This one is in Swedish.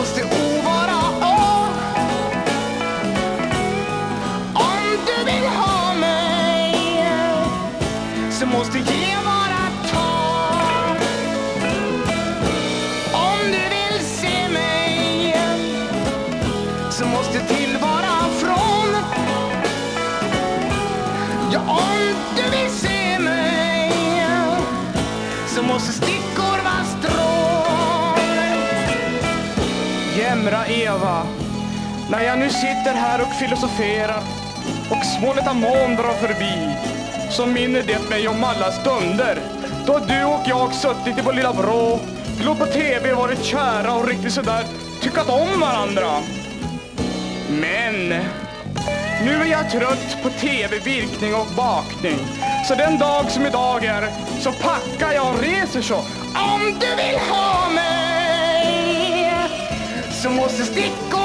måste O vara Å. Om du vill ha mig så måste G vara ta. Om du vill se mig så måste till vara från. Ja, om du vill se mig så måste stickor Jämra Eva, när jag nu sitter här och filosoferar och små letamon drar förbi så minner det mig om alla stunder då du och jag suttit i vår lilla vrå, glott på TV, varit kära och riktigt sådär tyckat om varandra. Men nu är jag trött på tv-virkning och bakning. Så den dag som idag är så packar jag och reser så. Om du vill ha mig så måste stickor